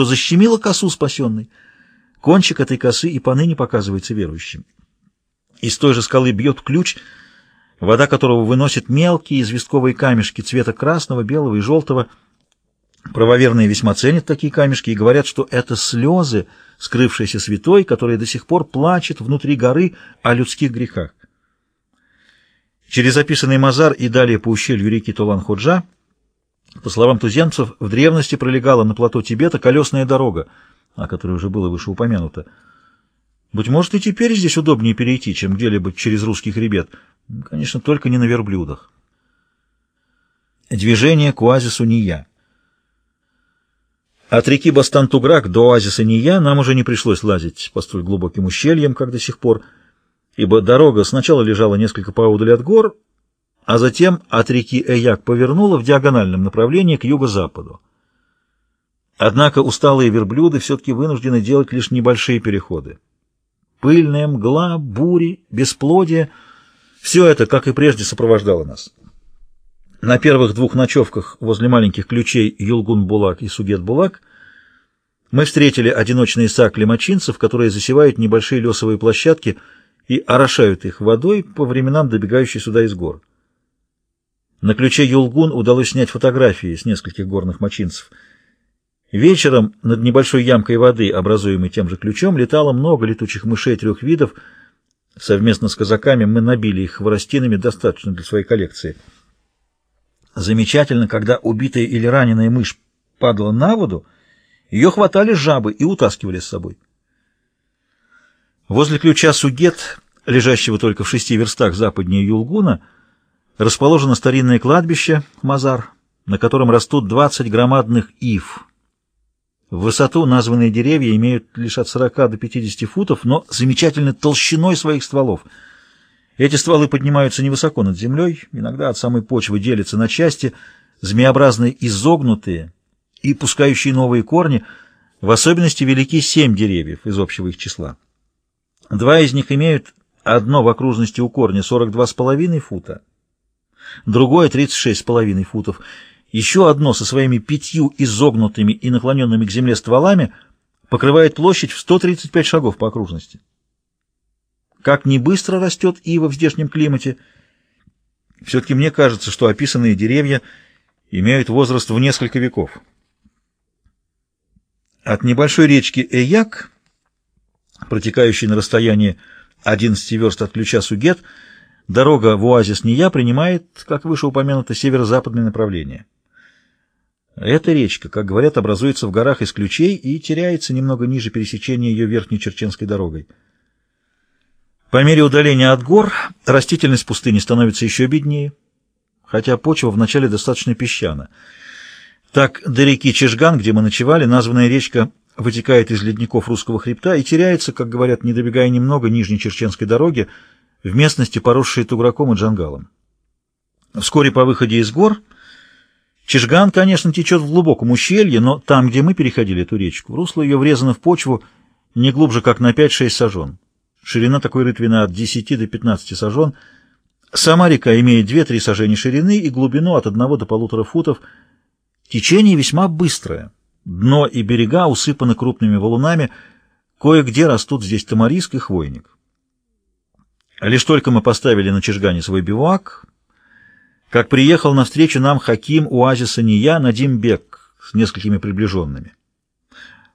что защемило косу спасенной. Кончик этой косы и поныне показывается верующим. Из той же скалы бьет ключ, вода которого выносит мелкие известковые камешки цвета красного, белого и желтого. Правоверные весьма ценят такие камешки и говорят, что это слезы, скрывшейся святой, которая до сих пор плачет внутри горы о людских грехах. Через описанный Мазар и далее по ущелью реки Тулан-Ходжа, по словам туземцев, в древности пролегала на плато Тибета колесная дорога, о которой уже было вышеупомянуто. Быть может, и теперь здесь удобнее перейти, чем где-либо через русский хребет. Конечно, только не на верблюдах. Движение к оазису Ния. От реки Бастан-Туграк до оазиса Ния нам уже не пришлось лазить по столь глубоким ущельям, как до сих пор, ибо дорога сначала лежала несколько поодаль от гор, а затем от реки Эяк повернула в диагональном направлении к юго-западу. Однако усталые верблюды все-таки вынуждены делать лишь небольшие переходы. Пыльная мгла, бури, бесплодие — все это, как и прежде, сопровождало нас. На первых двух ночевках возле маленьких ключей Юлгун-Булак и Сугет-Булак мы встретили одиночные сакли мочинцев, которые засевают небольшие лесовые площадки и орошают их водой, по временам добегающей сюда из гор. На ключе Юлгун удалось снять фотографии с нескольких горных мочинцев — Вечером над небольшой ямкой воды, образуемой тем же ключом, летало много летучих мышей трех видов. Совместно с казаками мы набили их хворостинами достаточно для своей коллекции. Замечательно, когда убитая или раненая мышь падала на воду, ее хватали жабы и утаскивали с собой. Возле ключа Сугет, лежащего только в шести верстах западнее Юлгуна, расположено старинное кладбище Мазар, на котором растут 20 громадных ив, в высоту названные деревья имеют лишь от 40 до 50 футов, но замечательной толщиной своих стволов. Эти стволы поднимаются невысоко над землей, иногда от самой почвы делятся на части, змеобразные изогнутые и пускающие новые корни, в особенности велики семь деревьев из общего их числа. Два из них имеют одно в окружности у корня 42,5 фута, другое 36,5 футов, еще одно со своими пятью изогнутыми и наклоненными к земле стволами покрывает площадь в 135 шагов по окружности. Как не быстро растет ива в здешнем климате, все-таки мне кажется, что описанные деревья имеют возраст в несколько веков. От небольшой речки Эяк, протекающей на расстоянии 11 верст от ключа Сугет, дорога в оазис Ния принимает, как выше упомянуто, северо-западное направление. Эта речка, как говорят, образуется в горах из ключей и теряется немного ниже пересечения ее верхней Черченской дорогой. По мере удаления от гор растительность пустыни становится еще беднее, хотя почва вначале достаточно песчана. Так до реки Чижган, где мы ночевали, названная речка вытекает из ледников русского хребта и теряется, как говорят, не добегая немного нижней Черченской дороги, в местности, поросшей туграком и джангалом. Вскоре по выходе из гор Чижган, конечно, течет в глубоком ущелье, но там, где мы переходили эту речку, русло ее врезано в почву не глубже, как на 5-6 сажен. Ширина такой рытвины от 10 до 15 сажен. Сама река имеет 2-3 сажени ширины и глубину от 1 до полутора футов. Течение весьма быстрое. Дно и берега усыпаны крупными валунами, кое-где растут здесь тамариск и хвойник. Лишь только мы поставили на Чижгане свой бивуак, как приехал навстречу нам Хаким Уазиса Ния Надимбек с несколькими приближенными.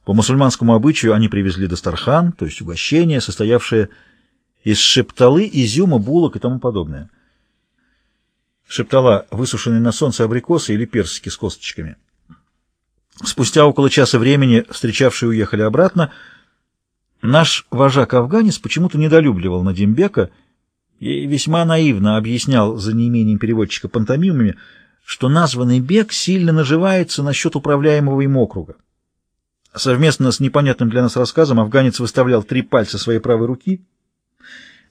По мусульманскому обычаю они привезли дастархан, то есть угощение, состоявшее из шепталы, изюма, булок и тому подобное. Шептала — высушенные на солнце абрикосы или персики с косточками. Спустя около часа времени встречавшие уехали обратно. Наш вожак-афганец почему-то недолюбливал Надимбека — и весьма наивно объяснял за неимением переводчика пантомимами, что названный бег сильно наживается насчет управляемого им округа. Совместно с непонятным для нас рассказом афганец выставлял три пальца своей правой руки,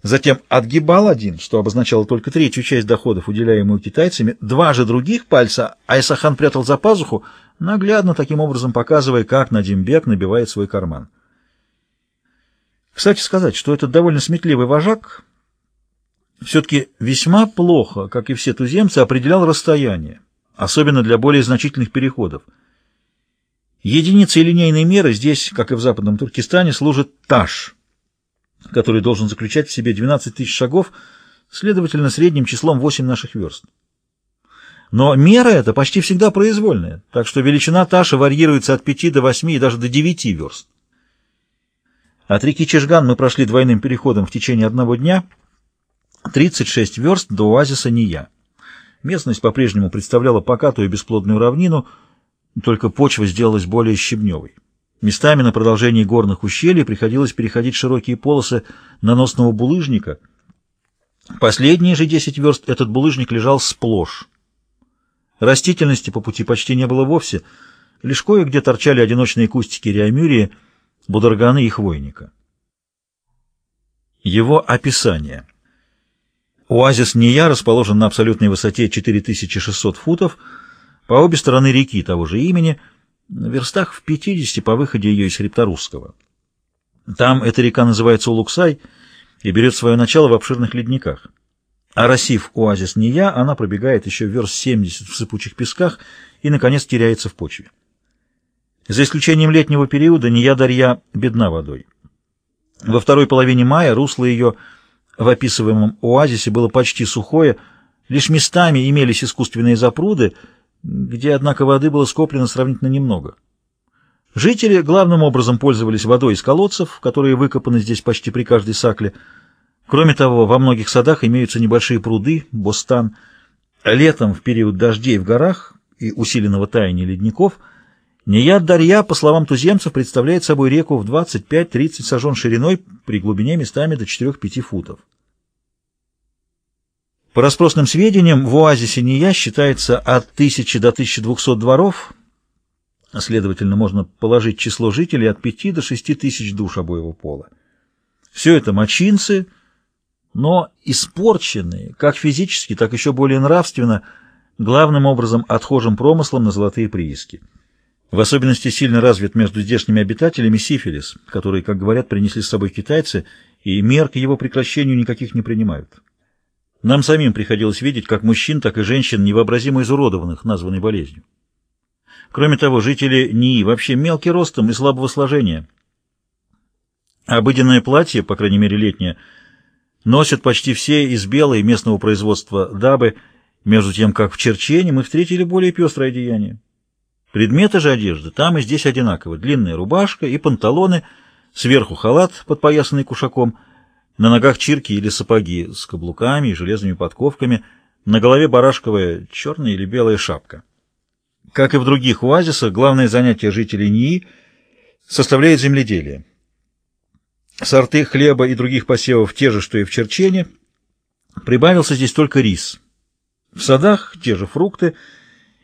затем отгибал один, что обозначало только третью часть доходов, уделяемую китайцами, два же других пальца Айсахан прятал за пазуху, наглядно таким образом показывая, как Надимбек набивает свой карман. Кстати сказать, что этот довольно сметливый вожак все-таки весьма плохо, как и все туземцы, определял расстояние, особенно для более значительных переходов. Единицей линейной меры здесь, как и в Западном Туркестане, служит таш, который должен заключать в себе 12 тысяч шагов, следовательно, средним числом 8 наших верст. Но мера эта почти всегда произвольная, так что величина Таша варьируется от 5 до 8 и даже до 9 верст. От реки Чешган мы прошли двойным переходом в течение одного дня, 36 верст до оазиса Ния. Местность по-прежнему представляла покатую бесплодную равнину, только почва сделалась более щебневой. Местами на продолжении горных ущелий приходилось переходить широкие полосы наносного булыжника. Последние же 10 верст этот булыжник лежал сплошь. Растительности по пути почти не было вовсе, лишь кое-где торчали одиночные кустики реамюрии, бударганы и хвойника. Его описание. Оазис Ния расположен на абсолютной высоте 4600 футов, по обе стороны реки того же имени, в верстах в 50 по выходе ее из хребта Русского. Там эта река называется Улуксай и берет свое начало в обширных ледниках. Оросив оазис Ния, она пробегает еще верст 70 в сыпучих песках и, наконец, теряется в почве. За исключением летнего периода Ния-Дарья бедна водой. Во второй половине мая русло ее в описываемом оазисе было почти сухое, лишь местами имелись искусственные запруды, где, однако, воды было скоплено сравнительно немного. Жители главным образом пользовались водой из колодцев, которые выкопаны здесь почти при каждой сакле, Кроме того, во многих садах имеются небольшие пруды, бостан. Летом, в период дождей в горах и усиленного таяния ледников, Нияд-Дарья, по словам туземцев, представляет собой реку в 25-30 сажен шириной при глубине местами до 4-5 футов. По распросным сведениям, в оазисе Ния считается от 1000 до 1200 дворов, следовательно, можно положить число жителей от 5 до 6 тысяч душ обоего пола. Все это мочинцы – но испорченные, как физически, так еще более нравственно, главным образом отхожим промыслом на золотые прииски. В особенности сильно развит между здешними обитателями сифилис, который, как говорят, принесли с собой китайцы, и мер к его прекращению никаких не принимают. Нам самим приходилось видеть как мужчин, так и женщин, невообразимо изуродованных названной болезнью. Кроме того, жители НИИ вообще мелкий ростом и слабого сложения. Обыденное платье, по крайней мере летнее, Носят почти все из белой местного производства дабы, между тем, как в Черчене мы встретили более пестрое одеяние. Предметы же одежды там и здесь одинаковы. Длинная рубашка и панталоны, сверху халат, подпоясанный кушаком, на ногах чирки или сапоги с каблуками и железными подковками, на голове барашковая черная или белая шапка. Как и в других оазисах, главное занятие жителей НИИ составляет земледелие. Сорты хлеба и других посевов те же, что и в Черчене. Прибавился здесь только рис. В садах те же фрукты.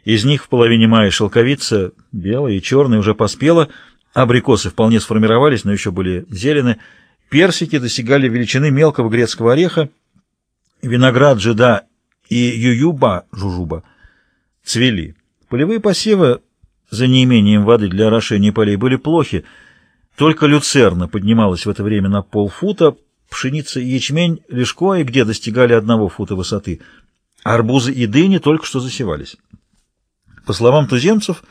Из них в половине мая шелковица, белая и черная, уже поспела. Абрикосы вполне сформировались, но еще были зелены. Персики достигали величины мелкого грецкого ореха. Виноград, жида и ююба, жужуба, цвели. Полевые посевы, за неимением воды для орошения полей, были плохи, только люцерна поднималась в это время на полфута, пшеница и ячмень лишь кое-где достигали одного фута высоты. Арбузы и дыни только что засевались. По словам туземцев,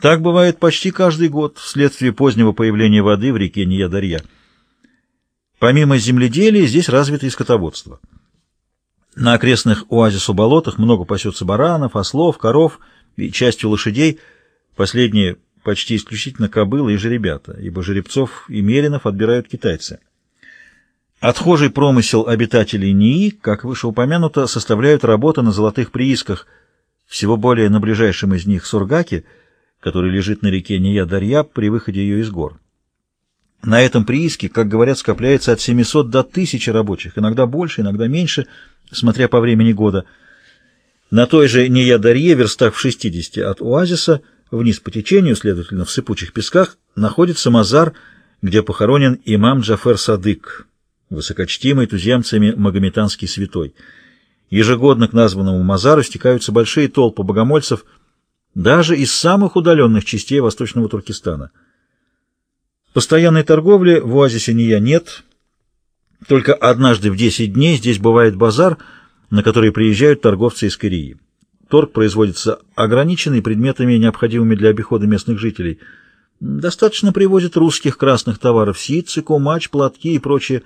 так бывает почти каждый год вследствие позднего появления воды в реке Ниядарья. Помимо земледелия, здесь развито и скотоводство. На окрестных оазису болотах много пасется баранов, ослов, коров и частью лошадей. Последние почти исключительно кобылы и жеребята, ибо жеребцов и меринов отбирают китайцы. Отхожий промысел обитателей НИИ, как выше упомянуто, составляют работы на золотых приисках, всего более на ближайшем из них Сургаке, который лежит на реке Ния-Дарья при выходе ее из гор. На этом прииске, как говорят, скопляется от 700 до 1000 рабочих, иногда больше, иногда меньше, смотря по времени года. На той же Ния-Дарье, верстах в 60 от оазиса, Вниз по течению, следовательно, в сыпучих песках, находится мазар, где похоронен имам Джафер Садык, высокочтимый туземцами магометанский святой. Ежегодно к названному мазару стекаются большие толпы богомольцев, даже из самых удаленных частей Восточного Туркестана. Постоянной торговли в оазисе Ния нет, только однажды в 10 дней здесь бывает базар, на который приезжают торговцы из Кореи. Торг производится ограниченный предметами, необходимыми для обихода местных жителей. Достаточно привозят русских красных товаров, ситцы, кумач, платки и прочее.